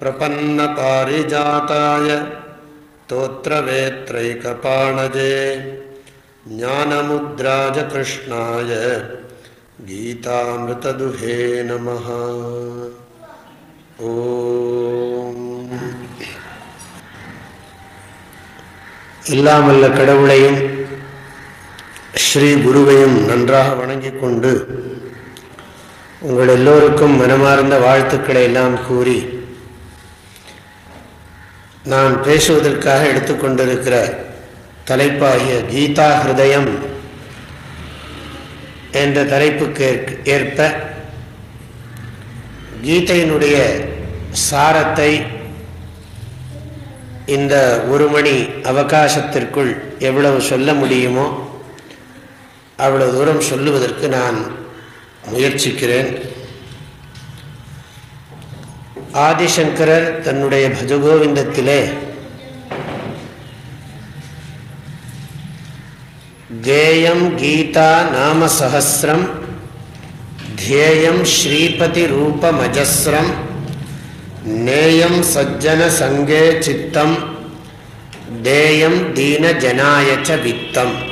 प्रपन्नपारिजाताय तोत्रवेत्रैकपाणजे ज्ञानमुद्राजकृष्णाय गीतामृतदुहे नमः ॐ இல்லாமல்ல கடவுளையும் ஸ்ரீ குருவையும் நன்றாக வணங்கிக் கொண்டு உங்கள் எல்லோருக்கும் மனமார்ந்த வாழ்த்துக்களை எல்லாம் கூறி நான் பேசுவதற்காக எடுத்துக்கொண்டிருக்கிற தலைப்பாகிய கீதா ஹிருதயம் என்ற தலைப்புக்கு ஏற்ப கீதையினுடைய சாரத்தை இந்த ஒரு மணி அவகாசத்திற்குள் எவ்வளவு சொல்ல முடியுமோ அவ்வளவு தூரம் சொல்லுவதற்கு நான் முயற்சிக்கிறேன். ஆதிசங்கரர் தன்னுடைய பஜகோவிந்தத்திலே கேயம் கீதா நாம சகசிரம் தியேயம் ஸ்ரீபதி ரூபமஜஸ்ரம் நேயம் சஜ்ஜன சங்கே சித்தம் தேயம் தீன ஜனாயச்ச வித்தம்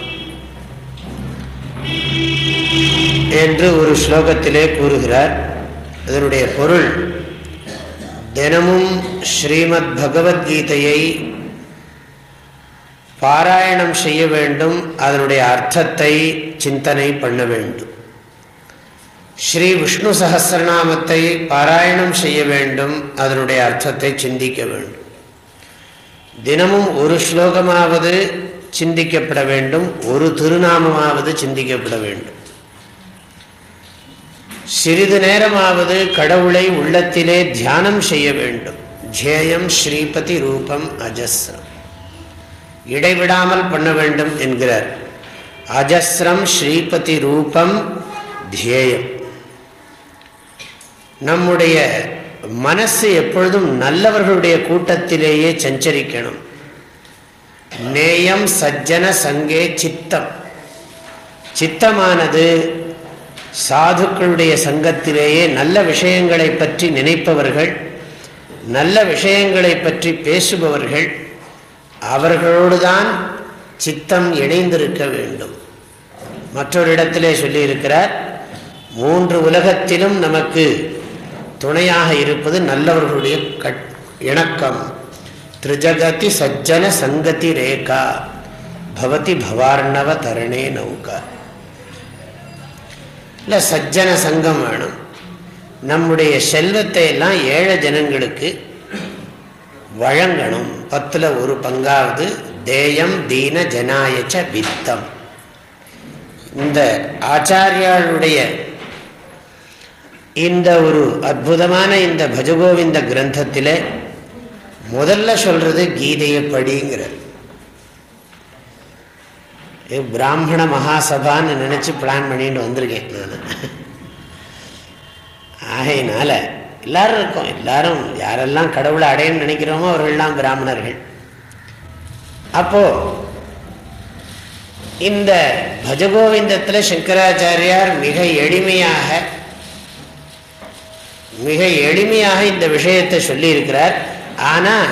என்று ஒரு ஸ்லோகத்திலே கூறுகிறார். அதனுடைய பொருள் தினமும் ஸ்ரீமத் பகவத்கீதையை பாராயணம் செய்ய வேண்டும். அதனுடைய அர்த்தத்தை சிந்தனை பண்ண வேண்டும். ஸ்ரீ விஷ்ணு சகசிரநாமத்தை பாராயணம் செய்ய வேண்டும். அதனுடைய அர்த்தத்தை சிந்திக்க வேண்டும். தினமும் ஒரு ஸ்லோகமாவது சிந்திக்கப்பட வேண்டும். ஒரு திருநாமமாவது சிந்திக்கப்பட வேண்டும். சிறிது நேரமாவது கடவுளை உள்ளத்திலே தியானம் செய்ய வேண்டும். ஜேயம் ஸ்ரீபதி ரூபம் அஜஸ்ரம். இடைவிடாமல் பண்ண வேண்டும் என்கிறார். அஜஸ்ரம் ஸ்ரீபதி ரூபம் தியேயம். நம்முடைய மனசு எப்பொழுதும் நல்லவர்களுடைய கூட்டத்திலேயே சஞ்சரிக்கணும். நேயம் சஜ்ஜன சங்கே சித்தம். சித்தமானது சாதுக்களுடைய சங்கத்திலேயே நல்ல விஷயங்களை பற்றி நினைப்பவர்கள் நல்ல விஷயங்களை பற்றி பேசுபவர்கள் அவர்களோடு தான் சித்தம் இணைந்திருக்க வேண்டும். மற்றொரு இடத்திலே சொல்லியிருக்கிறார் மூன்று உலகத்திலும் நமக்கு துணையாக இருப்பது நல்லவர்களுடைய கட் இணக்கம். திரிஜகதி சஜ்ஜன சங்கதி ரேகா பவதி பவார்ணவ தரணே நௌகா. இல்லை சஜ்ஜன சங்கம் வேணும். நம்முடைய செல்வத்தை எல்லாம் ஏழை ஜனங்களுக்கு வழங்கணும். பத்தில் ஒரு பங்காவது தேயம் தீன ஜனாயச்ச வித்தம். இந்த ஆச்சாரியாளுடைய இந்த ஒரு அற்புதமான இந்த பஜகோவிந்த கிரந்தத்தில் முதல்ல சொல்றது கீதையை படிங்கிறார் பிராமண மகாசபான்னு நினச்சி பிளான் பண்ணிட்டு வந்திருக்கேன் நான். ஆகையினால எல்லாரும் இருக்கோம். எல்லாரும் யாரெல்லாம் கடவுளை அடையன்னு நினைக்கிறோமோ அவர்கள்லாம் பிராமணர்கள். அப்போ இந்த பஜகோவிந்தத்தில் சங்கராச்சாரியார் மிக எளிமையாக மிக எளிமையாக இந்த விஷயத்தை சொல்லியிருக்கிறார். ஆனால்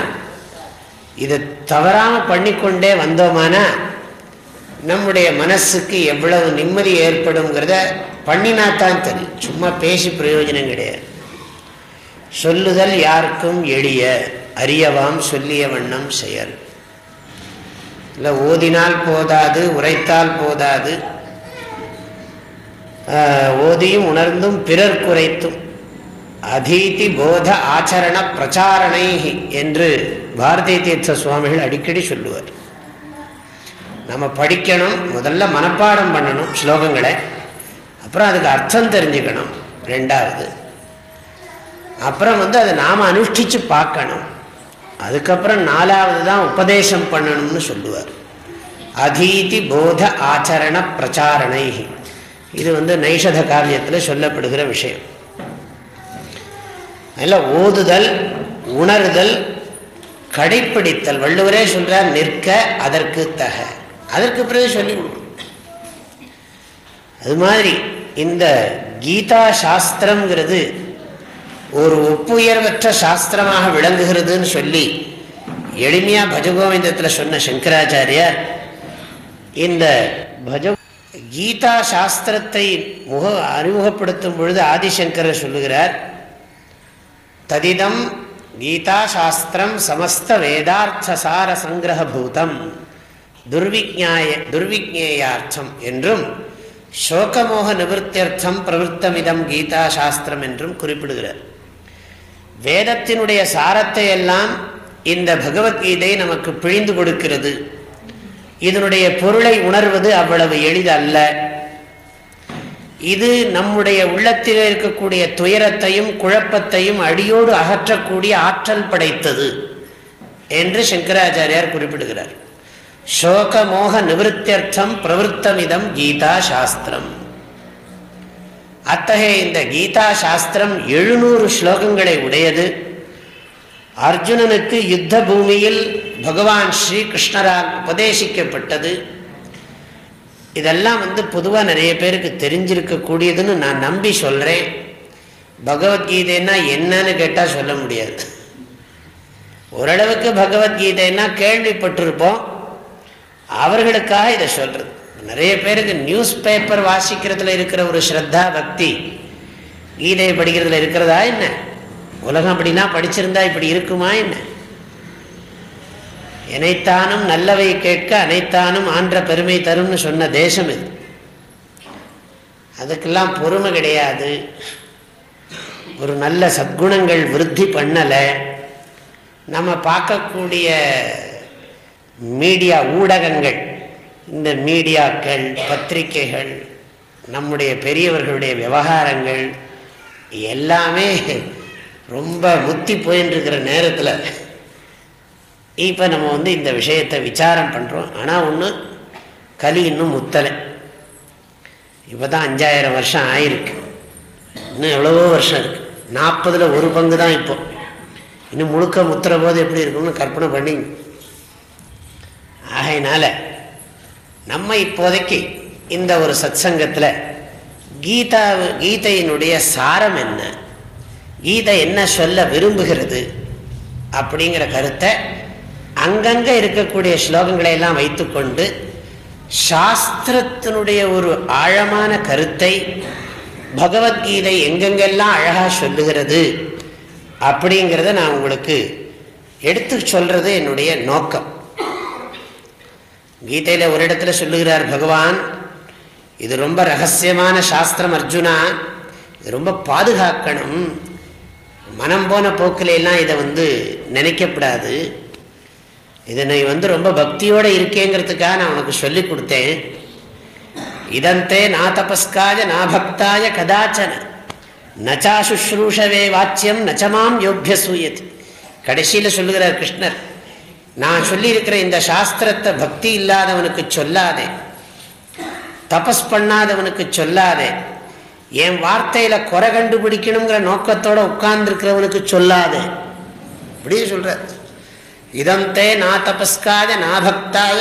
இதை தவறாமல் பண்ணிக்கொண்டே வந்தோமானா நம்முடைய மனசுக்கு எவ்வளவு நிம்மதி ஏற்படுங்கிறத பண்ணினாத்தான் தெரியும். சும்மா பேசி பிரயோஜனம் கிடையாது. சொல்லுதல் யாருக்கும் எளிய. அறியவாம் சொல்லிய வண்ணம் செயல். இல்லை ஓதினால் போதாது உரைத்தால் போதாது. ஓதியும் உணர்ந்தும் பிறர் குறைத்தும். அதீதி போத ஆச்சரண பிரச்சாரணை என்று பாரதிய தீர்த்த சுவாமிகள் அடிக்கடி சொல்லுவார். நம்ம படிக்கணும் முதல்ல மனப்பாடம் பண்ணணும் ஸ்லோகங்களை. அப்புறம் அதுக்கு அர்த்தம் தெரிஞ்சுக்கணும் ரெண்டாவது. அப்புறம் வந்து அதை நாம் அனுஷ்டித்து பார்க்கணும். அதுக்கப்புறம் நாலாவது தான் உபதேசம் பண்ணணும்னு சொல்லுவார். அதீதி போத ஆச்சரண பிரச்சாரணை இது வந்து நைஷத காவியத்தில் சொல்லப்படுகிற விஷயம். அதில் ஓதுதல் உணர்தல் கடைப்பிடித்தல். வள்ளுவரே சொல்கிறார் நிற்க அதற்கு தக. அதற்கு பிறகு சொல்லி கொடுக்கணும் அது மாதிரி இந்த கீதா சாஸ்திரம்ங்கிறது ஒரு ஒப்புயர்வற்ற சாஸ்திரமாக விளங்குகிறதுன்னு சொல்லி எளிமையா பஜகோவிந்தத்தில் சொன்ன சங்கராச்சாரியார் இந்த பஜ கீதா சாஸ்திரத்தை முக அறிமுகப்படுத்தும் பொழுது ஆதிசங்கரர் சொல்லுகிறார் ததிதம் கீதா சாஸ்திரம் சமஸ்த வேதார்த்த சார சங்கிரகபூதம் துர்விஜாய துர்விஜேயார்த்தம் என்றும் சோகமோக நிவர்த்தியர்த்தம் பிரவருத்தமிதம் கீதா சாஸ்திரம் என்றும் குறிப்பிடுகிறார். வேதத்தினுடைய சாரத்தை எல்லாம் இந்த பகவத்கீதை நமக்கு பிழிந்து கொடுக்கிறது. இதனுடைய பொருளை உணர்வது அவ்வளவு எளிதல்ல. இது நம்முடைய உள்ளத்தில் இருக்கக்கூடிய துயரத்தையும் குழப்பத்தையும் அடியோடு அகற்றக்கூடிய ஆற்றல் படைத்தது என்று சங்கராச்சாரியார் குறிப்பிடுகிறார். சோக மோக நிவத்தியர்த்தம் பிரவருத்தமிதம் கீதா சாஸ்திரம் அத்தகைய இந்த கீதா சாஸ்திரம் எழுநூறு ஸ்லோகங்களை உடையது. அர்ஜுனனுக்கு யுத்த பூமியில் பகவான் ஸ்ரீ கிருஷ்ணரால் உபதேசிக்கப்பட்டது. இதெல்லாம் வந்து பொதுவாக நிறைய பேருக்கு தெரிஞ்சிருக்கக்கூடியதுன்னு நான் நம்பி சொல்கிறேன் பகவத்கீதைன்னா என்னன்னு கேட்டால் சொல்ல முடியாது. ஓரளவுக்கு பகவத்கீதைன்னா கேள்விப்பட்டிருப்போம். அவர்களுக்காக இதை சொல்கிறது நிறைய பேருக்கு நியூஸ் பேப்பர் வாசிக்கிறதுல இருக்கிற ஒரு ஸ்ரத்தா பக்தி. கீதையை படிக்கிறதுல இருக்கிறதா என்ன? உலகம் அப்படின்னா படிச்சிருந்தா இப்படி இருக்குமா என்ன? எனைத்தானும் நல்லவை கேட்க அனைத்தானும் ஆன்ற பெருமை தரும்னு சொன்ன தேசம் இது. அதுக்கெல்லாம் பொறுமை கிடையாது. ஒரு நல்ல சத்குணங்கள் விருத்தி பண்ணலை. நம்ம பார்க்கக்கூடிய மீடியா ஊடகங்கள் இந்த மீடியாக்கள் பத்திரிகைகள் நம்முடைய பெரியவர்களுடைய விவகாரங்கள் எல்லாமே ரொம்ப முத்தி போயின்னு நேரத்தில் இப்போ நம்ம வந்து இந்த விஷயத்தை விசாரம் பண்ணுறோம் ஆனால் ஒன்று கலி இன்னும் முத்தலை. இப்போ தான் அஞ்சாயிரம் வருஷம் ஆயிருக்கு. இன்னும் எவ்வளவோ வருஷம் இருக்குது நாற்பதில் ஒரு பங்கு தான் இப்போ. இன்னும் முழுக்க முத்துற போது எப்படி இருக்கும்னு கற்பனை பண்ணி ஆகையினால நம்ம இப்போதைக்கு இந்த ஒரு சத் சங்கத்தில் கீதா கீதையினுடைய சாரம் என்ன? கீதை என்ன சொல்ல விரும்புகிறது? அப்படிங்கிற கருத்தை அங்கங்கே இருக்கக்கூடிய ஸ்லோகங்களை எல்லாம் வைத்துக்கொண்டு சாஸ்திரத்தினுடைய ஒரு ஆழமான கருத்தை பகவத்கீதை எங்கெங்கெல்லாம் அழகாக சொல்லுகிறது அப்படிங்கிறத நான் உங்களுக்கு எடுத்து சொல்கிறது என்னுடைய நோக்கம். கீதையில் ஒரு இடத்துல சொல்லுகிறார் பகவான் இது ரொம்ப ரகசியமான சாஸ்திரம் அர்ஜுனா இது ரொம்ப பாதுகாக்கணும். மனம் போன போக்கிலெல்லாம் இதை வந்து நினைக்கப்படாது. இதனை வந்து ரொம்ப பக்தியோடு இருக்கேங்கிறதுக்காக நான் உனக்கு சொல்லி கொடுத்தேன். இதந்தே நா தபஸ்காய நா பக்தாய கதாச்சன. நச்சா சுஷ்ரூஷவே வாச்சியம் நச்சமாம் யோக்கிய சூயத் கடைசியில் சொல்லுகிறார் கிருஷ்ணர் நான் சொல்லியிருக்கிற இந்த சாஸ்திரத்தை பக்தி இல்லாதவனுக்கு சொல்லாதே. தபஸ் பண்ணாதவனுக்கு சொல்லாதே. என் வார்த்தையில குறை கண்டுபிடிக்கணுங்கிற நோக்கத்தோட உட்கார்ந்துருக்கிறவனுக்கு சொல்லாதே. இப்படி சொல்ற. இதந்தே நா தபஸ்காய நா பக்தாய.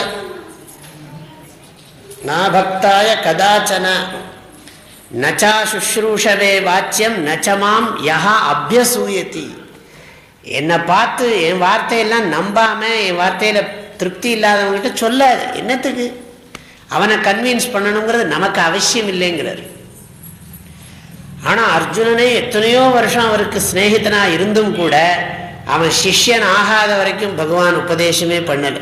நா பக்தாய கதாச்சன. நச்சா சுஷ்ரூஷவே வாச்சியம் நச்சமாம் யஹா அபியசூயத்தி என்னை பார்த்து என் வார்த்தையெல்லாம் நம்பாம என் வார்த்தையில திருப்தி இல்லாதவங்ககிட்ட சொல்லாது. என்னத்துக்கு? அவனை கன்வின்ஸ் பண்ணணுங்கிறது நமக்கு அவசியம் இல்லைங்கிறார். ஆனால் அர்ஜுனனே எத்தனையோ வருஷம் அவருக்கு சிநேகிதனாக இருந்தும் கூட அவன் சிஷ்யன் ஆகாத வரைக்கும் பகவான் உபதேசமே பண்ணலை.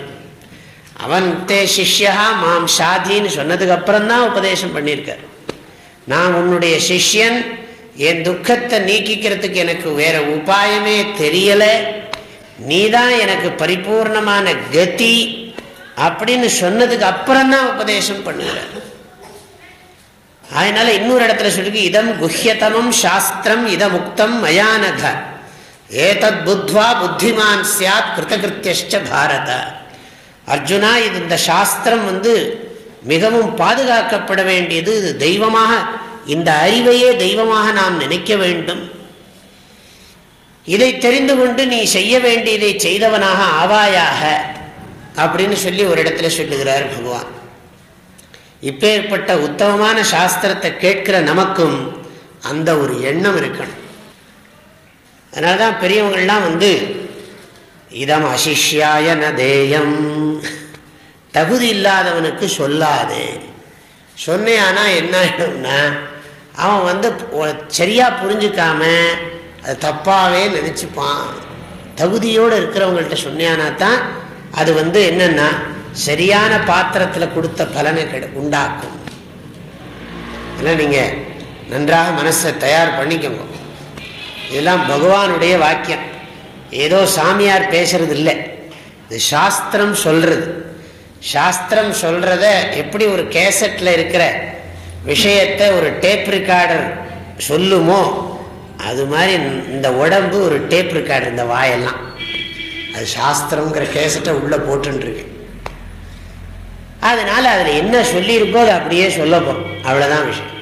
அவன் தே சிஷ்யா மாம் ஷாதின்னு சொன்னதுக்கு அப்புறம் தான் உபதேசம் பண்ணியிருக்கார். நான் உன்னுடைய சிஷ்யன் என் துக்கத்தை நீக்கிக்கிறதுக்கு எனக்கு வேற உபாயமே தெரியல. நீதான் எனக்கு பரிபூர்ணமான கதி அப்படின்னு சொன்னதுக்கு அப்புறம் தான் உபதேசம் பண்ணுகிறார் அதனால இன்னொரு இடத்துல சொல்லி இதம் குஹ்யதமம் சாஸ்திரம் இதமுக்தம் மயானக. ஏதத் புத்வா புத்திமான் சியாத் கிருத்தகிருத்தியஷ்ட பாரத. அர்ஜுனா இது இந்த சாஸ்திரம் வந்து மிகவும் பாதுகாக்கப்பட வேண்டியது இது தெய்வமாக இந்த அறிவையே தெய்வமாக நாம் நினைக்க வேண்டும். இதை தெரிந்து கொண்டு நீ செய்ய வேண்டியதை செய்தவனாக ஆவாயாக அப்படின்னு சொல்லி ஒரு இடத்துல சொல்லுகிறார் பகவான். இப்பேற்பட்ட உத்தமமான சாஸ்திரத்தை கேட்கிற நமக்கும் அந்த ஒரு எண்ணம் இருக்கணும். அதனால தான் பெரியவங்கள்லாம் வந்து இதம் அசிஷ்யாய நதேயம் தகுதி இல்லாதவனுக்கு சொல்லாது. சொன்னேன்னா என்ன ஆகிடும்னா அவன் வந்து சரியாக புரிஞ்சுக்காம அது தப்பாகவே நினச்சிப்பான். தகுதியோடு இருக்கிறவங்கள்ட்ட சொன்னியானா தான் அது வந்து என்னென்னா சரியான பாத்திரத்தில் கொடுத்த பலனை கெடு உண்டாக்கும். அதனால் நீங்கள் நன்றாக மனசை தயார் பண்ணிக்கோங்க. இதெல்லாம் பகவானுடைய வாக்கியம். ஏதோ சாமியார் பேசுறது இல்லை இது சாஸ்திரம் சொல்றது. சாஸ்திரம் சொல்றத எப்படி ஒரு கேசட்டில் இருக்கிற விஷயத்தை ஒரு டேப் ரிகார்டர் சொல்லுமோ அது மாதிரி இந்த உடம்பு ஒரு டேப் ரிகார்டர் இந்த வாயெல்லாம். அது சாஸ்திரங்கிற கேசட்டை உள்ளே போட்டுருக்கு அதனால அதில் என்ன சொல்லியிருக்கோ அதை அப்படியே சொல்ல போகிறோம் அவ்வளோதான் விஷயம்.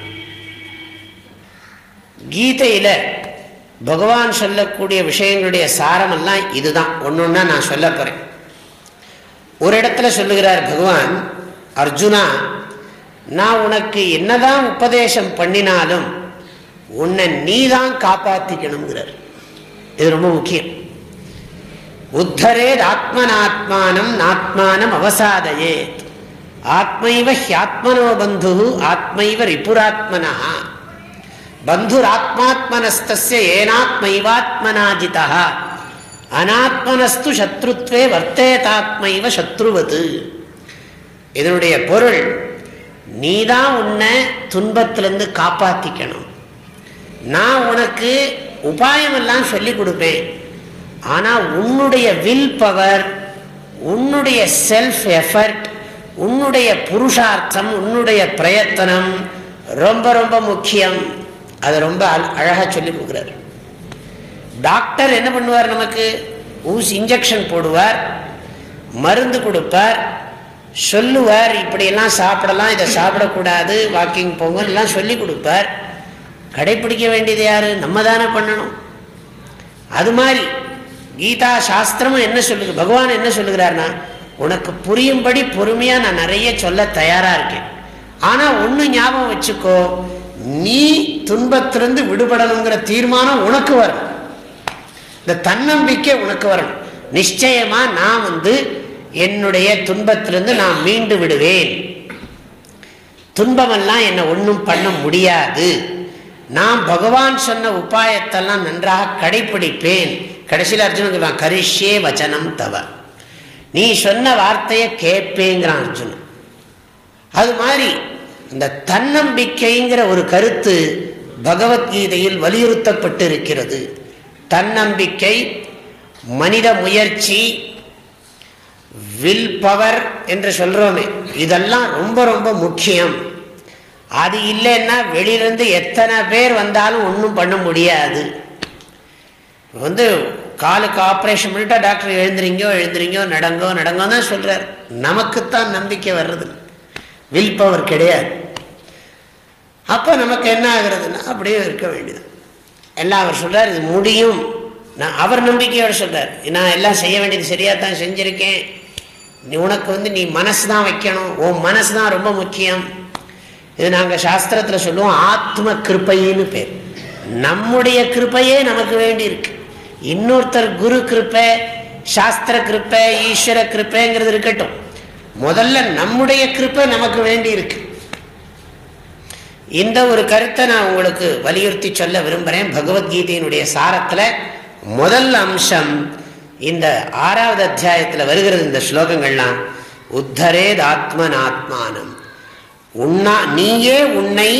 கீதையில் பகவான் சொல்லக்கூடிய விஷயங்களுடைய சாரமெல்லாம் இதுதான். ஒன்று ஒன்றா நான் சொல்ல போகிறேன் ஒரு இடத்துல சொல்லுகிறார் பகவான் அர்ஜுனா நான் உனக்கு என்னதான் உபதேசம் பண்ணினாலும் உன்னை நீ தான் காப்பாற்றிக்கணுங்கிறார் இது ரொம்ப முக்கியம். உத்தரேத் ஆத்மனாத்மானம் நாத்மானம் அவசாதையே. ஆத்மைவ ஹியாத்மனோ பந்து ஆத்மைவ ரிபுராத்மனா. பந்துராத்மாத்மனஸ்திய ஏனாத்மைவாத்மனாஜிதா. அனாத்மனஸ்து சத்ருத்வே வர்த்தேதாத்மைவ சத்ருவது. இதனுடைய பொருள் நீ தான் உன்னை துன்பத்திலிருந்து காப்பாத்திக்கணும். நான் உனக்கு உபாயம் எல்லாம் சொல்லி கொடுப்பேன். ஆனால் உன்னுடைய வில் பவர் உன்னுடைய செல்ஃப் எஃபர்ட் உன்னுடைய புருஷார்த்தம் உன்னுடைய பிரயத்தனம் ரொம்ப ரொம்ப முக்கியம். அதை ரொம்ப அழகாக சொல்லி கொடுக்குறார். டாக்டர் என்ன பண்ணுவார் நமக்கு? ஊசி இன்ஜெக்ஷன் போடுவார் மருந்து கொடுப்பார் சொல்லுவார் இப்படியெல்லாம் சாப்பிடலாம் இதை சாப்பிடக்கூடாது வாக்கிங் போங்க எல்லாம் சொல்லி கொடுப்பார். கடைப்பிடிக்க வேண்டியது யாரு? நம்ம தானே பண்ணணும். அது மாதிரி கீதா சாஸ்திரமும் என்ன சொல்லுது? பகவான் என்ன சொல்லுகிறார்னா உனக்கு புரியும்படி பொறுமையா நான் நிறைய சொல்ல தயாரா இருக்கேன். ஆனா ஒன்று ஞாபகம் வச்சுக்கோ நீ துன்பத்திலிருந்து விடுபடணுங்கிற தீர்மானம் உனக்கு வரணும். இந்த தன்னம்பிக்கை உனக்கு வரணும். நிச்சயமா நான் வந்து என்னுடைய துன்பத்திலிருந்து நான் மீண்டு விடுவேன். துன்பமெல்லாம் என்னை ஒன்றும் பண்ண முடியாது. நான் பகவான் சொன்ன உபாயத்தெல்லாம் நன்றாக கடைபிடிப்பேன் கடைசியில் அர்ஜுனன் நான் கரிஷே வச்சனம் தவ. நீ சொன்ன வார்த்தையை கேட்பேங்கிறான் அர்ஜுனன். அது மாதிரி இந்த தன்னம்பிக்கைங்கிற ஒரு கருத்து பகவத்கீதையில் வலியுறுத்தப்பட்டு இருக்கிறது தன்னம்பிக்கை மனித முயற்சி வில் பவர் என்று சொல்றோமே. இதெல்லாம் ரொம்ப ரொம்ப முக்கியம். அது இல்லைன்னா வெளியிலேருந்து எத்தனை பேர் வந்தாலும் ஒன்றும் பண்ண முடியாது. வந்து காலுக்கு ஆப்ரேஷன் பண்ணிட்டா டாக்டர் எழுந்துறீங்கோ எழுந்துறீங்கோ நடங்கோ நடங்கோ தான் சொல்கிறார் நமக்குத்தான் நம்பிக்கை வர்றது. வில் பவர் கிடையாது. அப்போ நமக்கு என்ன ஆகுறதுன்னா அப்படியே இருக்க வேண்டியது எல்லாம் அவர் சொல்கிறார் இது முடியும். நான் அவர் நம்பிக்கையோடு சொல்கிறார் நான் எல்லாம் செய்ய வேண்டியது சரியாக தான் செஞ்சுருக்கேன். நீ உனக்கு வந்து நீ மனசு தான் வைக்கணும். உன் மனசு தான் ரொம்ப முக்கியம். இது நாங்கள் சாஸ்திரத்தில் சொல்லுவோம் ஆத்ம கிருப்பைன்னு பேர். நம்முடைய கிருப்பையே நமக்கு வேண்டி இருக்கு. இன்னொருத்தர் குரு கிருப்பை சாஸ்திர கிருப்பை ஈஸ்வர கிருப்பைங்கிறது இருக்கட்டும். முதல்ல நம்முடைய கிருப்பை நமக்கு வேண்டி இருக்கு. இந்த ஒரு கருத்தை நான் உங்களுக்கு வலியுறுத்தி சொல்ல விரும்புகிறேன் பகவத்கீதையினுடைய சாரத்தில் முதல் அம்சம் இந்த ஆறாவது அத்தியாயத்தில் வருகிறது இந்த ஸ்லோகங்கள்லாம் உத்தரேத் ஆத்மனாத்மானம். உன்னா நீயே உன்னை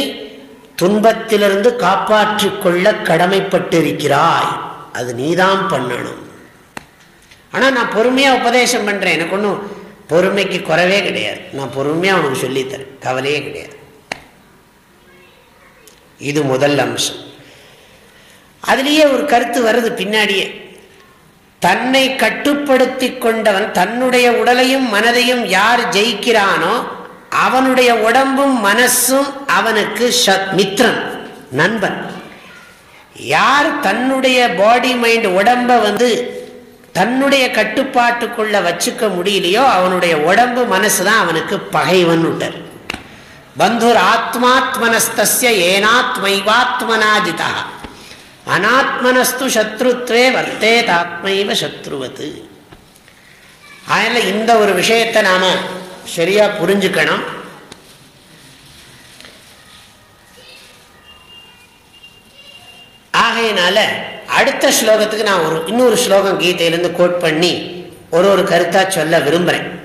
துன்பத்திலிருந்து காப்பாற்றிக் கொள்ள கடமைப்பட்டிருக்கிறாய். அது நீதான் பண்ணணும். ஆனால் நான் பொறுமையாக உபதேசம் பண்ணுறேன் எனக்கு ஒன்றும் பொறுமைக்கு குறவே கிடையாது. நான் பொறுமையாக உனக்கு சொல்லித்தரேன். கவலையே கிடையாது. இது முதல் அம்சம். அதுலேயே ஒரு கருத்து வருது பின்னாடியே. தன்னை கட்டுப்படுத்தி கொண்டவன் தன்னுடைய உடலையும் மனதையும் யார் ஜெயிக்கிறானோ அவனுடைய உடம்பும் மனசும் அவனுக்கு மித்ரன் நண்பன். யார் தன்னுடைய பாடி மைண்ட் உடம்ப வந்து தன்னுடைய கட்டுப்பாட்டுக்குள்ள வச்சுக்க முடியலையோ அவனுடைய உடம்பு மனசு தான் அவனுக்கு பகைவன் விட்டார் பந்துர் ஆத்மாத்மனஸ்திய ஏனாத்மைவாத்மனாஜிதா அனாத்மனஸ்து சத்ருத்வே வர்த்தே தாத்மைவ சத்ருவத்து அதனால் இந்த ஒரு விஷயத்தை நாம் சரியாக புரிஞ்சுக்கணும். ஆகையினால அடுத்த ஸ்லோகத்துக்கு நான் ஒரு இன்னொரு ஸ்லோகம் கீதையிலேருந்து கோட் பண்ணி ஒரு ஒரு கருத்தாக சொல்ல விரும்புகிறேன்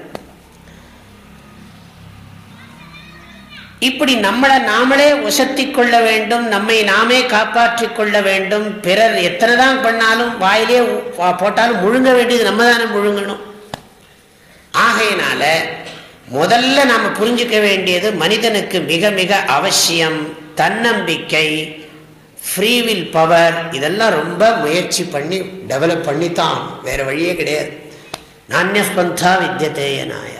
இப்படி நம்மளை நாமளே உசத்தி கொள்ள வேண்டும் நம்மை நாமே காப்பாற்றிக் கொள்ள வேண்டும். பிறர் எத்தனை தான் பண்ணாலும் வாயிலே போட்டாலும் முழுங்க வேண்டியது நம்ம தானே முழுங்கணும். ஆகையினால முதல்ல நாம் புரிஞ்சுக்க வேண்டியது மனிதனுக்கு மிக மிக அவசியம் தன்னம்பிக்கை ஃப்ரீவில் பவர் இதெல்லாம் ரொம்ப முயற்சி பண்ணி டெவலப் பண்ணித்தான். வேறு வழியே கிடையாது. நானியஸ்பந்தா வித்தியதேய நாய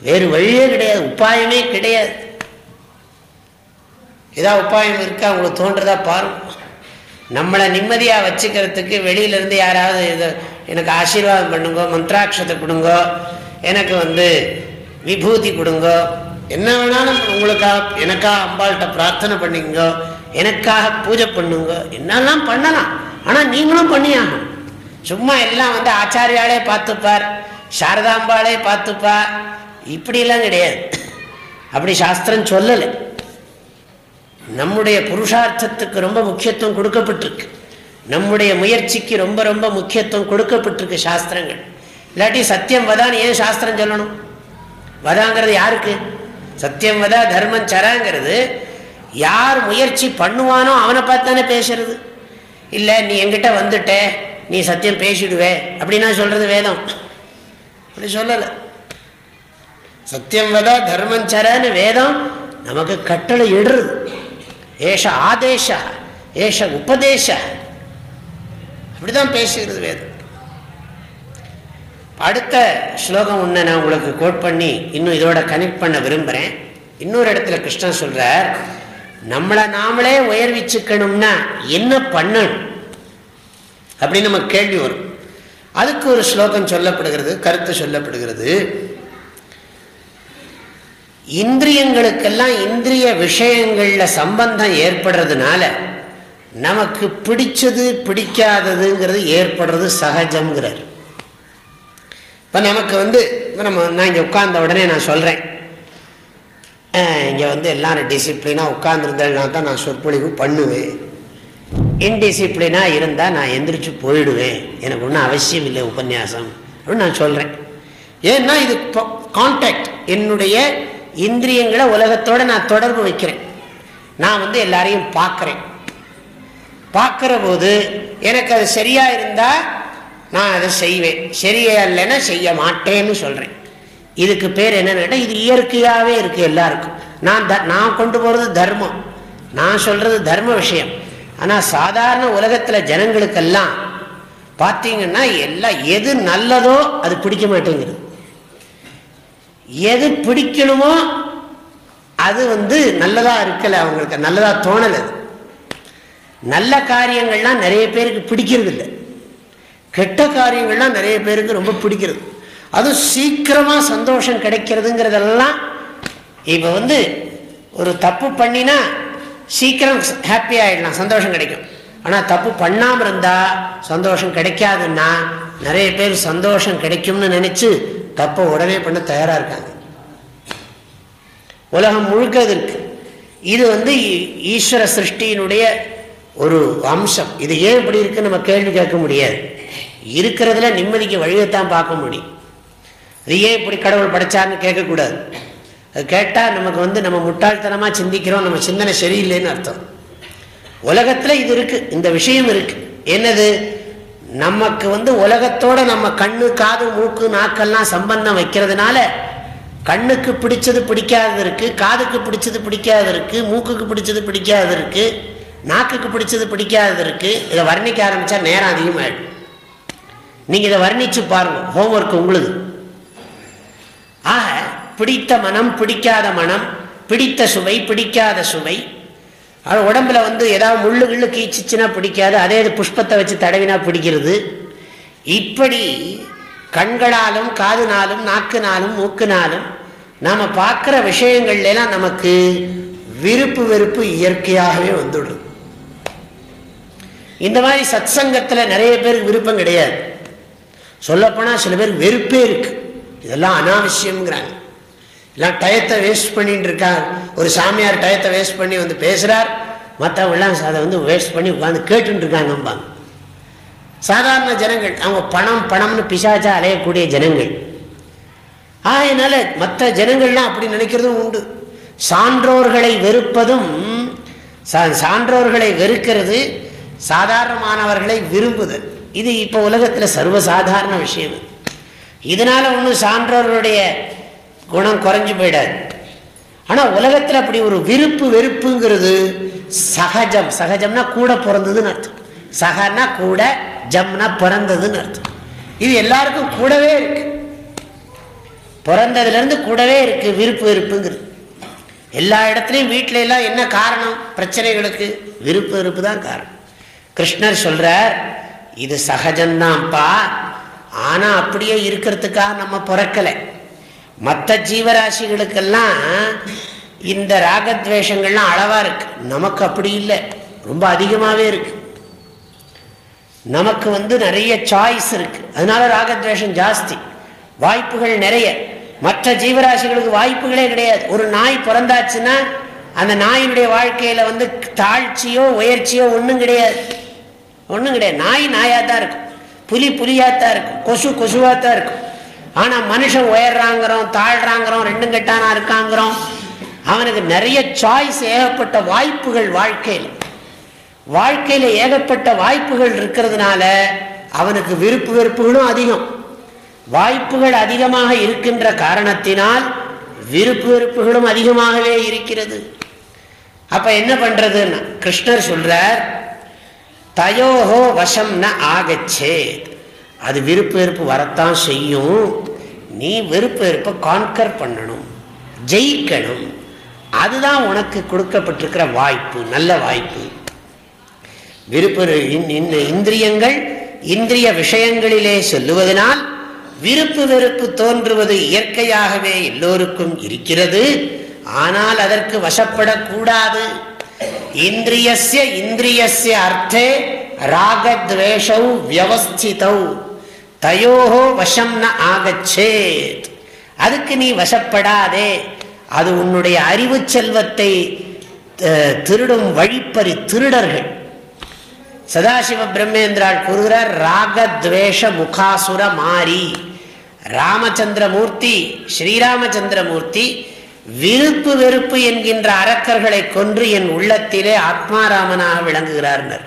வேறு வழியே கிடையாது. உபாயமே கிடையாது. ஏதாவது உபாயம் இருக்கா? அவங்களுக்கு தோன்றதா பாருங்க நம்மளை நிம்மதியாக வச்சுக்கிறதுக்கு வெளியிலேருந்து யாராவது இதை எனக்கு ஆசீர்வாதம் பண்ணுங்க மந்த்ராட்சத்தை கொடுங்க எனக்கு வந்து விபூதி கொடுங்க என்ன வேணாலும் உங்களுக்காக எனக்காக அம்பாள்கிட்ட பிரார்த்தனை பண்ணிக்கோ எனக்காக பூஜை பண்ணுங்க என்னெல்லாம் பண்ணலாம். ஆனால் நீங்களும் பண்ணியாகும் சும்மா எல்லாம் வந்து ஆச்சாரியாலே பார்த்துப்பார் சாரதாம்பாலே பார்த்துப்பா இப்படிலாம் கிடையாது. அப்படி சாஸ்திரம் சொல்லலை. நம்முடைய புருஷார்த்தத்துக்கு ரொம்ப முக்கியத்துவம் கொடுக்கப்பட்டிருக்கு. நம்முடைய முயற்சிக்கு ரொம்ப ரொம்ப முக்கியத்துவம் கொடுக்கப்பட்டிருக்கு சாஸ்திரங்கள். இல்லாட்டி சத்தியம் வதான்னு ஏன் சாஸ்திரம் சொல்லணும்? வதாங்கிறது யாருக்கு? சத்தியம் வதா தர்மம் சராங்கிறது யார் முயற்சி பண்ணுவானோ அவனை பார்த்து தானே பேசுறது. இல்லை நீ எங்கிட்ட வந்துட்ட நீ சத்தியம் பேசிடுவே அப்படின்னா சொல்றது வேதம். அப்படி சொல்லலை. சத்தியம் வதா தர்மம் சரன்னு வேதம் நமக்கு கட்டளை இடுறது. ஏஷ ஆதேச ஏஷ உபதேச அப்படிதான் பேசுகிறது வேதம். அடுத்த ஸ்லோகம் ஒன்று நான் உங்களுக்கு கோட் பண்ணி இன்னும் இதோட கனெக்ட் பண்ண விரும்புகிறேன் இன்னொரு இடத்துல கிருஷ்ணன் சொல்கிறார் நம்மளை நாமளே உயர்விச்சுக்கணும்னா என்ன பண்ணணும்? அப்படின்னு நம்ம கேள்வி வரும். அதுக்கு ஒரு ஸ்லோகம் சொல்லப்படுகிறது கருத்து சொல்லப்படுகிறது. இந்திரியங்களுக்கெல்லாம் இந்திரிய விஷயங்கள்ல சம்பந்தம் ஏற்படுறதுனால நமக்கு பிடிச்சது பிடிக்காததுங்கிறது ஏற்படுறது சகஜம்ங்கிறார். இப்போ நமக்கு வந்து இப்போ நம்ம நான் இங்கே உட்கார்ந்த உடனே நான் சொல்கிறேன் இங்கே வந்து எல்லாரும் டிசிப்ளினாக உட்கார்ந்துருந்தேன்னா தான் நான் சொற்பொழிவு பண்ணுவேன். இன்டிசிப்ளினாக இருந்தால் நான் எந்திரிச்சு போயிடுவேன். எனக்கு ஒன்றும் அவசியம் இல்லை உபன்யாசம். அப்படின்னு நான் சொல்கிறேன் ஏன்னா இது கான்டாக்ட் என்னுடைய இந்திரியங்களை உலகத்தோட நான் தொடர்பு வைக்கிறேன். நான் வந்து எல்லாரையும் பார்க்குறேன். பார்க்குற போது எனக்கு அது சரியாக இருந்தால் நான் அதை செய்வேன். சரியா இல்லைன்னா செய்ய மாட்டேன்னு சொல்கிறேன் இதுக்கு பேர் என்னென்னா இது இயற்கையாகவே இருக்குது எல்லாருக்கும். நான் த நான் கொண்டு போகிறது தர்மம். நான் சொல்கிறது தர்ம விஷயம். ஆனால் சாதாரண உலகத்தில் ஜனங்களுக்கெல்லாம் பார்த்தீங்கன்னா எல்லாம் எது நல்லதோ அது பிடிக்க மாட்டேங்கிறது எது பிடிக்கணுமோ அது வந்து நல்லதாக இருக்கலை அவங்களுக்கு. நல்லதாக தோணலை நல்ல காரியங்கள்லாம் நிறைய பேருக்கு பிடிக்கிறது இல்லை கெட்ட காரியங்கள்லாம் நிறைய பேருக்கு ரொம்ப பிடிக்கிறது. அதுவும் சீக்கிரமாக சந்தோஷம் கிடைக்கிறதுங்கிறதெல்லாம் இப்போ வந்து ஒரு தப்பு பண்ணினா சீக்கிரம் ஹாப்பி ஆகிடலாம் சந்தோஷம் கிடைக்கும். ஆனால் தப்பு பண்ணாமல் இருந்தால் சந்தோஷம் கிடைக்காதுன்னா நிறைய பேர் சந்தோஷம் கிடைக்கும்னு நினச்சி தப்பை உடனே பண்ண தயாராக இருக்காங்க. உலகம் முழுக்க இருக்கு இது வந்து ஈஸ்வர சிருஷ்டியினுடைய ஒரு அம்சம். இது ஏன் இப்படி இருக்குன்னு நம்ம கேள்வி கேட்க முடியாது. இருக்கிறதுல நிம்மதிக்கு வழியைத்தான் பார்க்க முடியும். இது ஏன் இப்படி கடவுள் படைச்சார்னு கேட்கக்கூடாது. அது கேட்டால் நமக்கு வந்து நம்ம முட்டாள்தனமாக சிந்திக்கிறோம் நம்ம சிந்தனை சரியில்லைன்னு அர்த்தம். உலகத்தில் இது இருக்குது இந்த விஷயம் இருக்குது என்னது? நமக்கு வந்து உலகத்தோட நம்ம கண்ணு காது மூக்கு நாக்கெல்லாம் சம்பந்தம் வைக்கிறதுனால கண்ணுக்கு பிடிச்சது பிடிக்காதது இருக்கு காதுக்கு பிடிச்சது பிடிக்காதது இருக்கு மூக்குக்கு பிடிச்சது பிடிக்காதது இருக்கு நாக்குக்கு பிடிச்சது பிடிக்காதது இருக்கு. இதை வர்ணிக்க ஆரம்பிச்சா நேரம் அதிகமாயிடும். நீங்க இதை வர்ணிச்சு பாருங்க ஹோம்ஒர்க் உங்களுது. ஆக பிடித்த மனம் பிடிக்காத மனம் பிடித்த சுவை பிடிக்காத சுவை அது உடம்புல வந்து ஏதாவது முள்ளு கிள்ளு கீச்சிச்சுன்னா பிடிக்காது. அதே இது புஷ்பத்தை வச்சு தடவினா பிடிக்கிறது. இப்படி கண்களாலும் காதுனாலும் நாக்குனாலும் மூக்குனாலும் நாம் பார்க்குற விஷயங்கள்லாம் நமக்கு விருப்பு வெறுப்பு இயற்கையாகவே வந்துடும். இந்த மாதிரி சத் சங்கத்தில் நிறைய பேருக்கு விருப்பம் கிடையாது. சொல்லப்போனால் சில பேர் வெறுப்பே இருக்கு. இதெல்லாம் அனாவசியம்ங்கிறாங்க. எல்லாம் டயத்தை வேஸ்ட் பண்ணிட்டு இருக்கார் ஒரு சாமியார் டயத்தை வேஸ்ட் பண்ணி வந்து பேசுகிறார் மற்றவங்களாம் அதை வந்து வேஸ்ட் பண்ணி உட்காந்து கேட்டுன்ட்ருக்காங்கம்பாங்க சாதாரண ஜனங்கள் அவங்க பணம் பணம்னு பிசாச்சா அலையக்கூடிய ஜனங்கள். ஆகையினால மற்ற ஜனங்கள்லாம் அப்படி நினைக்கிறதும் உண்டு. சான்றோர்களை வெறுப்பதும் சான்றோர்களை வெறுக்கிறது சாதாரணமானவர்களை விரும்புதல். இது இப்போ உலகத்தில் சர்வசாதாரண விஷயம். இதனால ஒன்றும் சான்றோர்களுடைய குணம் குறைஞ்சு போயிடாது. ஆனால் உலகத்தில் அப்படி ஒரு விருப்பு வெறுப்புங்கிறது சகஜம். சகஜம்னா கூட பிறந்ததுன்னு அர்த்தம். சகனா கூட ஜம்னா பிறந்ததுன்னு அர்த்தம். இது எல்லாருக்கும் கூடவே இருக்கு. பிறந்ததுலேருந்து கூடவே இருக்கு விருப்பு வெறுப்புங்கிறது. எல்லா இடத்துலையும் வீட்டில எல்லாம் என்ன காரணம்? பிரச்சனைகளுக்கு விருப்பு வெறுப்பு தான் காரணம். கிருஷ்ணர் சொல்றார் இது சகஜம்தான்ப்பா. ஆனா அப்படியே இருக்கிறதுக்காக நம்ம பிறக்கலை. மற்ற ஜீவராசிகளுக்கெல்லாம் இந்த ராகத்வேஷங்கள்லாம் அளவா இருக்கு. நமக்கு அப்படி இல்லை. ரொம்ப அதிகமாகவே இருக்கு. நமக்கு வந்து நிறைய சாய்ஸ் இருக்கு. அதனால ராகத்வேஷம் ஜாஸ்தி. வாய்ப்புகள் நிறைய. மற்ற ஜீவராசிகளுக்கு வாய்ப்புகளே கிடையாது. ஒரு நாய் பிறந்தாச்சுன்னா அந்த நாயினுடைய வாழ்க்கையில வந்து தாழ்ச்சியோ உயர்ச்சியோ ஒன்றும் கிடையாது. ஒன்றும் கிடையாது. நாய் நாயாக தான் இருக்கும். புலி புலியாக தான் இருக்கும். கொசு கொசுவாக தான் இருக்கும். ஆனால் மனுஷன் உயர்றாங்கிறோம் தாழ்றாங்கிறோம் ரெண்டும் கெட்டானா இருக்காங்கிறோம். அவனுக்கு நிறைய சாய்ஸ் ஏகப்பட்ட வாய்ப்புகள் வாழ்க்கையில். வாழ்க்கையில் ஏகப்பட்ட வாய்ப்புகள் இருக்கிறதுனால அவனுக்கு விருப்பு வெறுப்புகளும் அதிகம். வாய்ப்புகள் அதிகமாக இருக்கின்ற காரணத்தினால் விருப்பு வெறுப்புகளும் அதிகமாகவே இருக்கிறது. அப்ப என்ன பண்றதுன்னா கிருஷ்ணர் சொல்றார் தயோஹோ வசம் ந ஆகச்சேத். அது விருப்ப வெறுப்பு வரத்தான் செய்யும். நீ விருப்பு வெறுப்பை கான்கர் பண்ணணும். ஜெயிக்கணும். அதுதான் உனக்கு கொடுக்கப்பட்டிருக்கிற வாய்ப்பு நல்ல வாய்ப்பு. விருப்ப இந்திரியங்கள் இந்திரிய விஷயங்களிலே சொல்லுவதனால் விருப்பு வெறுப்பு தோன்றுவது இயற்கையாகவே எல்லோருக்கும் இருக்கிறது. ஆனால் அதற்கு வசப்படக்கூடாது. இந்திரியசிய இந்திரியசிய அர்த்தே ராகத்வேஷௌ வியவஸ்திதௌ. தயோஹோ வசம் ந ஆகச்சேத். அதுக்கு நீ வசப்படாதே. அது உன்னுடைய அறிவு செல்வத்தை திருடும் வழிப்பறி திருடர்கள். சதாசிவ பிரம்மேந்திரால் கூறுகிறார் ராகத்வேஷ முகாசுர மாறி ராமச்சந்திரமூர்த்தி ஸ்ரீராமச்சந்திரமூர்த்தி விருப்பு வெறுப்பு என்கின்ற அரக்கர்களை கொன்று என் உள்ளத்திலே ஆத்மாராமனாக விளங்குகிறார்னர்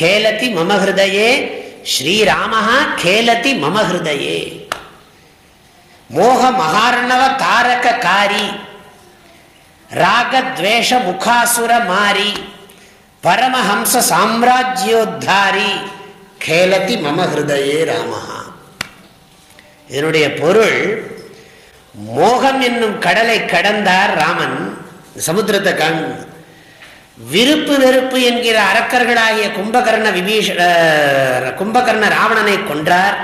கேலத்தி மம ஹிருதயே ஸ்ரீராமஹா மம ஹிருதயே. மோக மகாரணவ தாரக காரி. ராகத்வேஷ முகாசுர மாரி. பரமஹம்ச சாம்ராஜ்யோத்தாரி. கேலதி மம ஹிருதயே ராமஹா. இதனுடைய பொருள் மோகம் என்னும் கடலை கடந்தார் ராமன். சமுத்திரத்தை விருப்பு வெறுப்பு என்கிற அரக்கர்களாகிய கும்பகர்ண விபீஷ கும்பகர்ண ராவணனை கொன்றார்.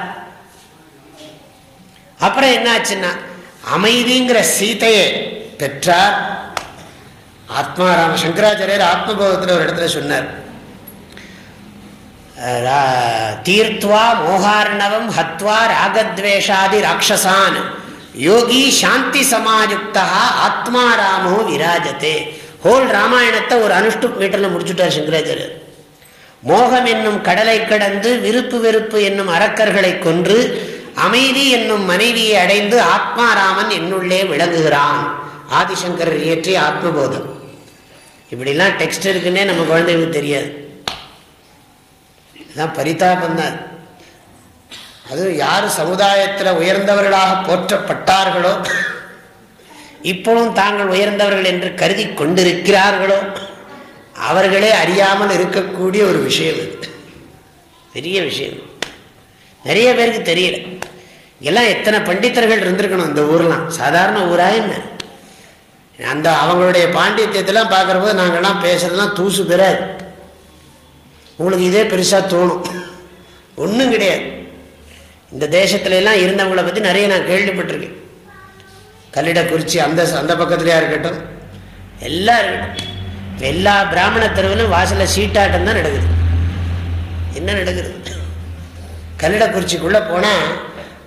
அப்புறம் என்னாச்சுன்னா அமைதிங்கிற சீதையை பெற்றார். ஆத்மாராம சங்கராச்சாரியர் ஆத்மபோதத்தில் ஒரு இடத்துல சொன்னார். தீர்த்வா மோகார்ணவம் ஹத்வா ராகத்வேஷாதி ராட்சசான். யோகி சாந்தி சமாயுக்தா ஆத்மாராமோ விராஜத்தே ஹோல் ராமாயணத்தை ஒரு அனுஷ்டு மீட்டர்ல முடிச்சுட்டார் சங்கராச்சாரியர். மோகம் என்னும் கடலை கடந்து விருப்பு வெறுப்பு என்னும் அரக்கர்களை கொன்று அமைதி என்னும் மனைவியை அடைந்து ஆத்மாராமன் என்னுள்ளே விளங்குகிறான். ஆதிசங்கரர் இயற்றி ஆத்மபோதம். இப்படிலாம் டெக்ஸ்ட் இருக்குன்னே நம்ம குழந்தைகளுக்கு தெரியாது. இதுதான் பரிதாபம் தான். அது யார் சமுதாயத்தில் உயர்ந்தவர்களாக போற்றப்பட்டார்களோ இப்பொழுதும் தாங்கள் உயர்ந்தவர்கள் என்று கருதி கொண்டிருக்கிறார்களோ? அவர்களே அறியாமல் இருக்கக்கூடிய ஒரு விஷயம் இது. பெரிய விஷயம். நிறைய பேருக்கு தெரியல. எல்லாம் எத்தனை பண்டித்தர்கள் இருந்திருக்கணும் இந்த ஊர்லாம் சாதாரண ஊராக என்ன? அந்த அவங்களுடைய பாண்டித்யத்தெல்லாம் பார்க்குற போது நாங்கள்லாம் பேசுறதுலாம் தூசு பெறாது. உங்களுக்கு இதே பெருசாக தோணும். ஒன்றும் கிடையாது. இந்த தேசத்துலலாம் இருந்தவங்கள பற்றி நிறைய நான் கேள்விப்பட்டிருக்கேன். கல்லிடக்குறிச்சி அந்த அந்த பக்கத்துலேயா இருக்கட்டும். எல்லாம் இருக்கட்டும். எல்லா பிராமண தெருவிலும் வாசலில் சீட்டாட்டம் தான் நடக்குது. என்ன நடக்குது? கல்லிடக்குறிச்சிக்குள்ளே போனால்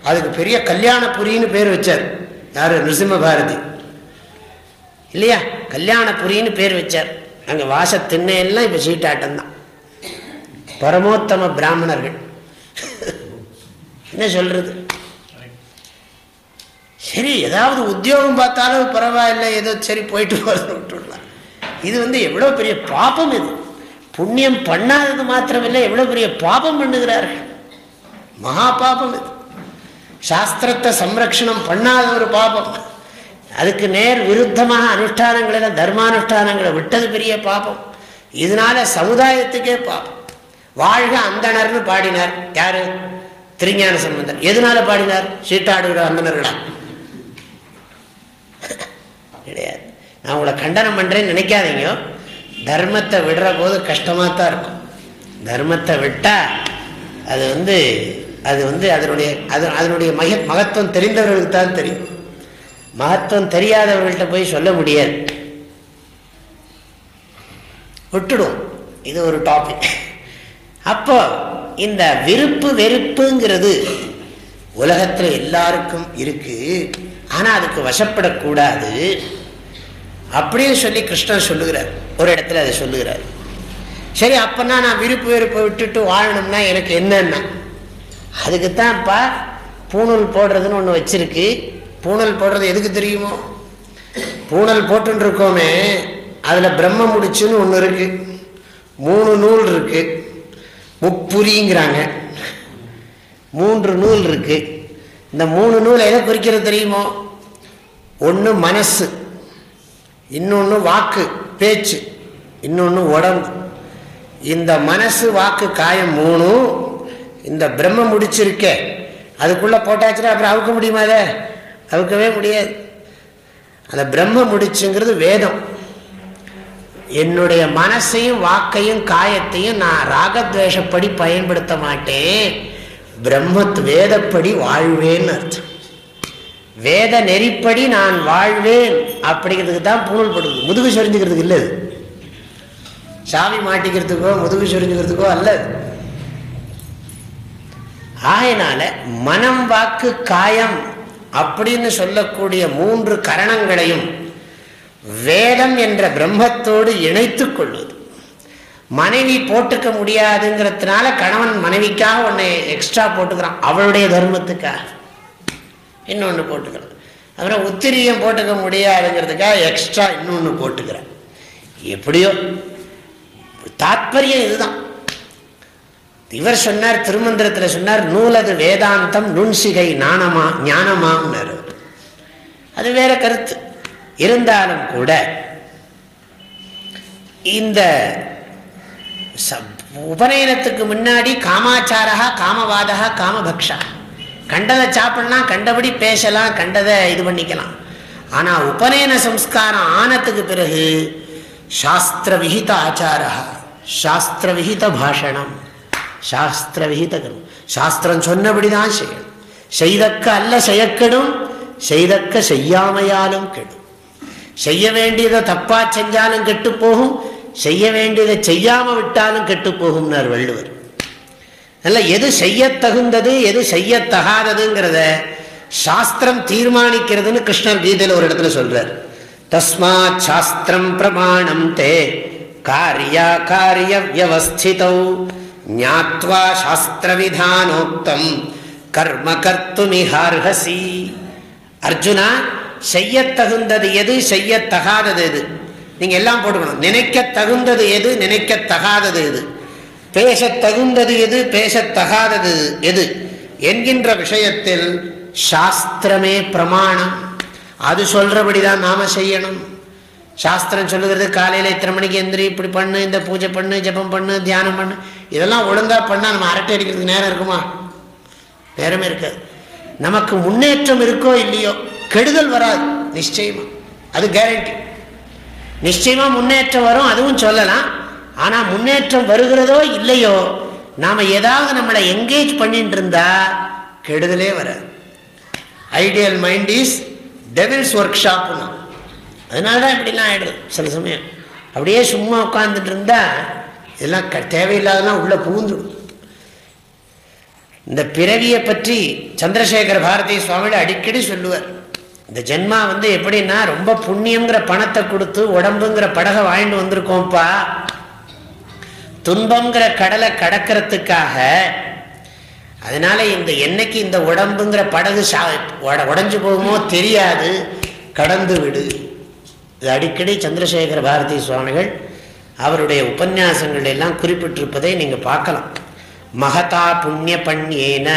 அதுக்கு பெரிய கல்யாணபுரின்னு பேர் வச்சார். யார்? நிருசிம்ம பாரதி இல்லையா? கல்யாணபுரின்னு பேர் வச்சார். அங்கே வாச திண்ணையெல்லாம் இப்போ சீட்டாட்டம் தான். பரமோத்தம பிராமணர்கள். என்ன சொல்கிறது சரி ஏதாவது உத்தியோகம் பார்த்தாலும் பரவாயில்ல ஏதோ சரி போயிட்டு போகிறது விட்டுடலாம். இது வந்து எவ்வளோ பெரிய பாபம் இது. புண்ணியம் பண்ணாதது மாத்திரமில்லை எவ்வளோ பெரிய பாபம் பண்ணுகிறார்கள். மகா பாபம் இது. சாஸ்திரத்தை சம்ரக்ஷணம் பண்ணாத ஒரு பாபம். அதுக்கு நேர் விருத்தமாக அனுஷ்டானங்களில் தர்மானுஷ்டானங்களை விட்டது பெரிய பாபம். இதனால சமுதாயத்துக்கே பாபம். வாழ்க அந்தணர்னு பாடினார் யாரு? திருஞான சம்பந்தர். எதனால பாடினார்? சீட்டாடுகிற அந்தனர்களா கிடையாது. நான் உங்களை கண்டனம் பண்ணுறேன்னு நினைக்காதீங்க. தர்மத்தை விடுற போது கஷ்டமாக தான் இருக்கும். தர்மத்தை விட்டால் அது வந்து அது வந்து அதனுடைய அது அதனுடைய மக மகத்துவம் தெரிந்தவர்களுக்கு தான் தெரியும். மகத்துவம் தெரியாதவர்கள்ட்ட போய் சொல்ல முடியாது. விட்டுடும். இது ஒரு டாபிக் அப்போ இந்த விருப்பு வெறுப்புங்கிறது உலகத்தில் எல்லாருக்கும் இருக்கு. ஆனால் அதுக்கு வசப்படக்கூடாது. அப்படின்னு சொல்லி கிருஷ்ணன் சொல்லுகிறார். ஒரு இடத்துல அதை சொல்லுகிறார். சரி அப்போனா நான் விருப்பு வெறுப்பை விட்டுட்டு வாழணும்னா எனக்கு என்னன்னா? அதுக்குத்தான்ப்பா பூணூல் போடுறதுன்னு ஒன்று வச்சிருக்கு. பூணல் போடுறது எதுக்கு தெரியுமோ? பூணல் போட்டுருக்கோமே அதில் பிரம்ம முடிச்சுன்னு ஒன்று இருக்கு. மூணு நூல் இருக்கு. முப்புரிங்கிறாங்க. மூன்று நூல் இருக்கு. இந்த மூணு நூல் எதை குறிக்கிறது தெரியுமோ? ஒன்று மனசு. இன்னொன்று வாக்கு பேச்சு இன்னொன்று உடம்பு. இந்த மனசு வாக்கு காயம் மூணும் இந்த பிரம்ம முடிச்சிருக்கே. அதுக்குள்ளே போட்டாச்சுன்னா அப்புறம் அவுக்க முடியுமாதே அவுக்கவே முடியாது. அந்த பிரம்ம முடிச்சுங்கிறது வேதம். என்னுடைய மனசையும் வாக்கையும் காயத்தையும் நான் ராகத்வேஷப்படி பயன்படுத்த மாட்டேன். பிரம்மத் வேதப்படி வாழ்வேன்னு அர்த்தம். வேத நெறிப்படி நான் வாழ்வேன் அப்படிங்கிறதுக்கு தான் பூணல்படுது முதுகு சொரிஞ்சுக்கிறதுக்கு இல்லை சாமி மாட்டிக்கிறதுக்கோ முதுகு சொரிஞ்சுக்கிறதுக்கோ அல்ல ஆகையினால மனம் வாக்கு காயம் அப்படின்னு சொல்லக்கூடிய மூன்று கரணங்களையும் வேதம் என்ற பிரம்மத்தோடு இணைத்து கொள்வது. மனைவி போட்டுக்க முடியாதுங்கிறதுனால கணவன் மனைவிக்காக உன்னை எக்ஸ்ட்ரா போட்டுக்கிறான். அவளுடைய தர்மத்துக்காக. இன்னொன்று போட்டுக்கிறேன். அப்புறம் உத்திரியம் போட்டுக்க முடியாதுங்கிறதுக்காக எக்ஸ்ட்ரா இன்னொன்று போட்டுக்கிறேன். எப்படியோ? தாத்பரியம் இதுதான். இவர் சொன்னார் திருமந்திரத்தில் சொன்னார் நூலது வேதாந்தம் நுண்சிகை நாணமா ஞானமாம்னார். அது வேற கருத்து. இருந்தாலும் கூட இந்த உபநயனத்துக்கு முன்னாடி காமாச்சாரா காமவாதா காமபக்ஷா கண்டதை சாப்பிடலாம் கண்டபடி பேசலாம் கண்டதை இது பண்ணிக்கலாம். ஆனால் உபநயன சம்ஸ்காரம் ஆனத்துக்கு பிறகு சாஸ்திர விஹித ஆச்சாரா சாஸ்திர விஹித பாஷணம் சாஸ்திர விஹித கர்மம். சாஸ்திரம் சொன்னபடி தான் செய்யணும். செய்தக்க அல்ல செய்யக்கெடும் செய்தக்க செய்யாமையாலும் கெடும். செய்ய வேண்டியதை தப்பா செஞ்சாலும் கெட்டு போகும் செய்ய வேண்டியதை செய்யாம விட்டாலும் கெட்டு போகும்னார் வள்ளுவர். அல்ல எது செய்ய தகுந்தது எது செய்யத்தகாததுங்கிறத சாஸ்திரம் தீர்மானிக்கிறதுன்னு கிருஷ்ணர் கீதையில் ஒரு இடத்துல சொல்றார். தஸ்மாத் சாஸ்திரம் பிரமாணம் தே காரியா காரிய வியவஸ்திதௌ. ஞாத்வா சாஸ்திரவிதானோக்தம். கர்ம கர்த்துமிஹார்ஹசி அர்ஜுனா செய்ய தகுந்தது எது செய்ய தகாதது எது? நீங்க எல்லாம் போட்டுக்கணும். நினைக்க தகுந்தது எது நினைக்க தகாதது எது? பேசத்தகுந்தது எது பேச தகாதது எது? என்கின்ற விஷயத்தில் சாஸ்திரமே பிரமாணம். அது சொல்றபடிதான் நாம செய்யணும். சாஸ்திரம் சொல்லுகிறது காலையில் இத்தனை மணிக்கு எந்திரி இப்படி பண்ணு இந்த பூஜை பண்ணு ஜபம் பண்ணு தியானம் பண்ணு. இதெல்லாம் ஒழுங்காக பண்ணால் நம்ம அரட்டை அடிக்கிறதுக்கு நேரம் இருக்குமா? நேரமே இருக்காது. நமக்கு முன்னேற்றம் இருக்கோ இல்லையோ கெடுதல் வராது நிச்சயமா. அது கேரண்டி நிச்சயமா முன்னேற்றம் வரும் அதுவும் சொல்லலாம். ஆனால் முன்னேற்றம் வருகிறதோ இல்லையோ நாம் ஏதாவது நம்மளை என்கேஜ் பண்ணிட்டு இருந்தா கெடுதலே வராது. Idle mind is devil's work ஷாப்னா அதனால தான் இப்படிலாம் ஆகிடுது சில சமயம். அப்படியே சும்மா உட்காந்துட்டு இருந்தா இதெல்லாம் க தேவையில்லாதெல்லாம் உள்ளே புகுந்துடும் இந்த பிறவியை பற்றி சந்திரசேகர பாரதி சுவாமியில் அடிக்கடி சொல்லுவார். இந்த ஜென்மா வந்து எப்படின்னா ரொம்ப புண்ணியங்கிற பணத்தை கொடுத்து உடம்புங்கிற படகை வாங்கிட்டு வந்திருக்கோம்ப்பா. துன்பங்கிற கடலை கடக்கிறதுக்காக அதனால இந்த என்னைக்கு இந்த உடம்புங்கிற படகு உடஞ்சு போகுமோ தெரியாது கடந்து விடு. இது அடிக்கடி சந்திரசேகர பாரதி சுவாமிகள் அவருடைய உபன்யாசங்கள் எல்லாம் குறிப்பிட்டிருப்பதை நீங்க பார்க்கலாம். மகதா புண்ணிய பண்யேன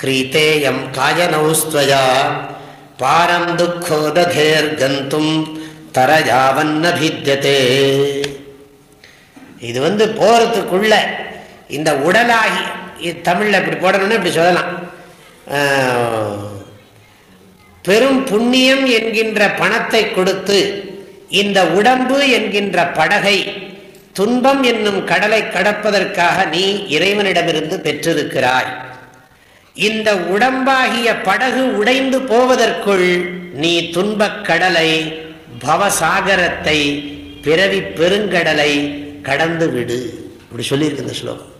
கிரீத்தேயம் காயனௌஸ்துவயா பாரம் துக்கோதேர் கந்தும் இது வந்து போகிறதுக்குள்ள இந்த உடலாகி தமிழில் இப்படி போடணும்னு இப்படி சொல்லலாம். பெரும் புண்ணியம் என்கின்ற பணத்தை கொடுத்து இந்த உடம்பு என்கின்ற படகை துன்பம் என்னும் கடலை கடப்பதற்காக நீ இறைவனிடமிருந்து பெற்றிருக்கிறாய். இந்த உடம்பாகிய படகு உடைந்து போவதற்குள் நீ துன்பக் கடலை பவசாகரத்தை பிறவி பெருங்கடலை கடந்து விடு. இப்படி சொல்லியிருக்கு இந்த ஸ்லோகம்.